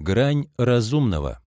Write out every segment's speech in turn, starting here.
Грань разумного.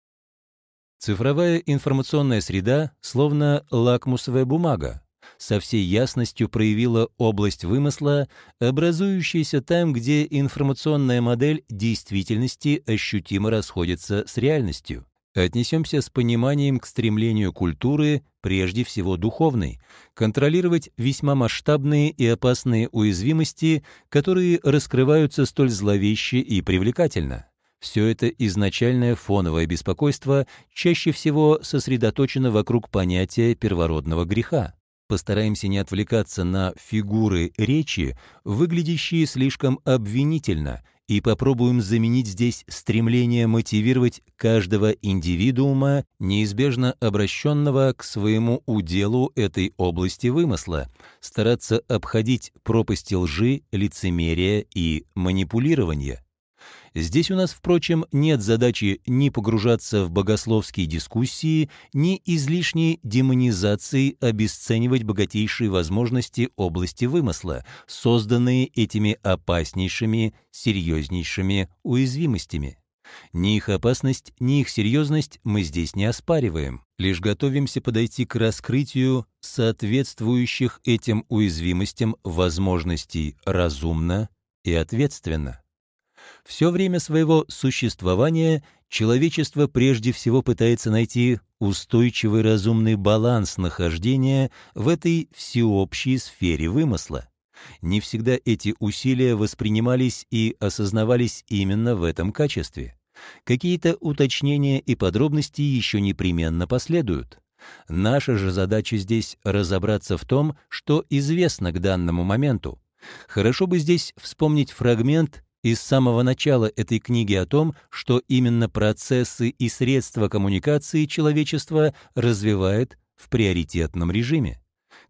Цифровая информационная среда словно лакмусовая бумага, со всей ясностью проявила область вымысла, образующаяся там, где информационная модель действительности ощутимо расходится с реальностью. Отнесемся с пониманием к стремлению культуры, прежде всего духовной, контролировать весьма масштабные и опасные уязвимости, которые раскрываются столь зловеще и привлекательно. Все это изначальное фоновое беспокойство чаще всего сосредоточено вокруг понятия первородного греха. Постараемся не отвлекаться на фигуры речи, выглядящие слишком обвинительно, и попробуем заменить здесь стремление мотивировать каждого индивидуума, неизбежно обращенного к своему уделу этой области вымысла, стараться обходить пропасти лжи, лицемерия и манипулирования. Здесь у нас, впрочем, нет задачи ни погружаться в богословские дискуссии, ни излишней демонизации обесценивать богатейшие возможности области вымысла, созданные этими опаснейшими, серьезнейшими уязвимостями. Ни их опасность, ни их серьезность мы здесь не оспариваем, лишь готовимся подойти к раскрытию соответствующих этим уязвимостям возможностей разумно и ответственно. Все время своего существования человечество прежде всего пытается найти устойчивый разумный баланс нахождения в этой всеобщей сфере вымысла. Не всегда эти усилия воспринимались и осознавались именно в этом качестве. Какие-то уточнения и подробности еще непременно последуют. Наша же задача здесь разобраться в том, что известно к данному моменту. Хорошо бы здесь вспомнить фрагмент из самого начала этой книги о том, что именно процессы и средства коммуникации человечества развивает в приоритетном режиме.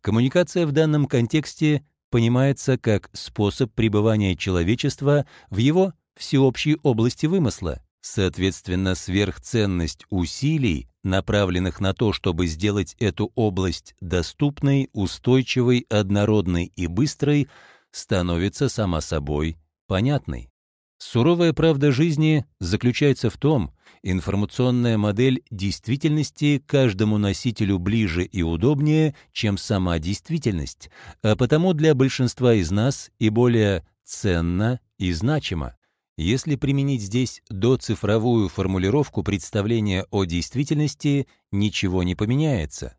Коммуникация в данном контексте понимается как способ пребывания человечества в его всеобщей области вымысла. Соответственно, сверхценность усилий, направленных на то, чтобы сделать эту область доступной, устойчивой, однородной и быстрой, становится сама собой понятной. Суровая правда жизни заключается в том, информационная модель действительности каждому носителю ближе и удобнее, чем сама действительность, а потому для большинства из нас и более ценна и значима. Если применить здесь доцифровую формулировку представления о действительности, ничего не поменяется.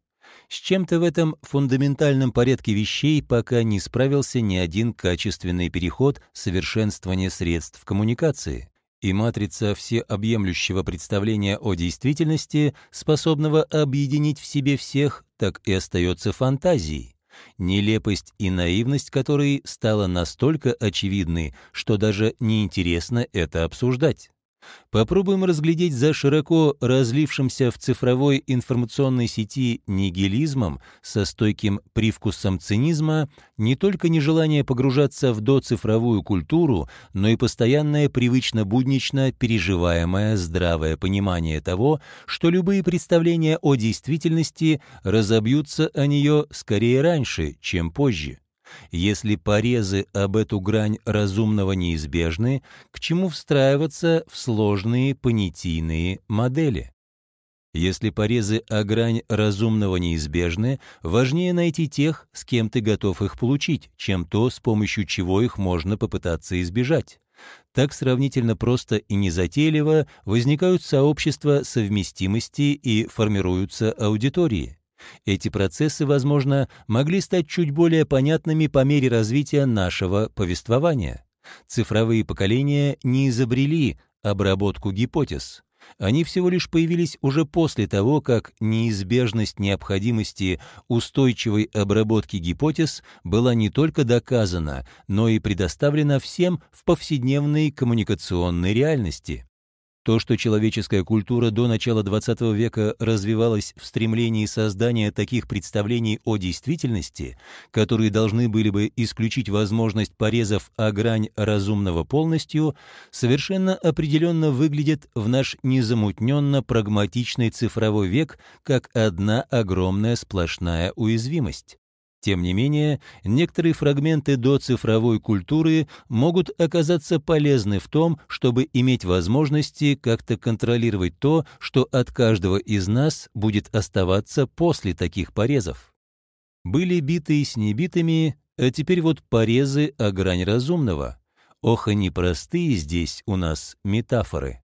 С чем-то в этом фундаментальном порядке вещей пока не справился ни один качественный переход совершенствования средств коммуникации. И матрица всеобъемлющего представления о действительности, способного объединить в себе всех, так и остается фантазией. Нелепость и наивность которой стала настолько очевидны, что даже неинтересно это обсуждать. Попробуем разглядеть за широко разлившимся в цифровой информационной сети нигилизмом со стойким привкусом цинизма не только нежелание погружаться в доцифровую культуру, но и постоянное привычно-буднично переживаемое здравое понимание того, что любые представления о действительности разобьются о нее скорее раньше, чем позже. Если порезы об эту грань разумного неизбежны, к чему встраиваться в сложные понятийные модели? Если порезы о грань разумного неизбежны, важнее найти тех, с кем ты готов их получить, чем то, с помощью чего их можно попытаться избежать. Так сравнительно просто и незатейливо возникают сообщества совместимости и формируются аудитории. Эти процессы, возможно, могли стать чуть более понятными по мере развития нашего повествования. Цифровые поколения не изобрели обработку гипотез. Они всего лишь появились уже после того, как неизбежность необходимости устойчивой обработки гипотез была не только доказана, но и предоставлена всем в повседневной коммуникационной реальности. То, что человеческая культура до начала XX века развивалась в стремлении создания таких представлений о действительности, которые должны были бы исключить возможность порезов о грань разумного полностью, совершенно определенно выглядит в наш незамутненно прагматичный цифровой век как одна огромная сплошная уязвимость. Тем не менее, некоторые фрагменты доцифровой культуры могут оказаться полезны в том, чтобы иметь возможности как-то контролировать то, что от каждого из нас будет оставаться после таких порезов. Были биты с небитыми, а теперь вот порезы о грань разумного. Ох, и непростые здесь у нас метафоры.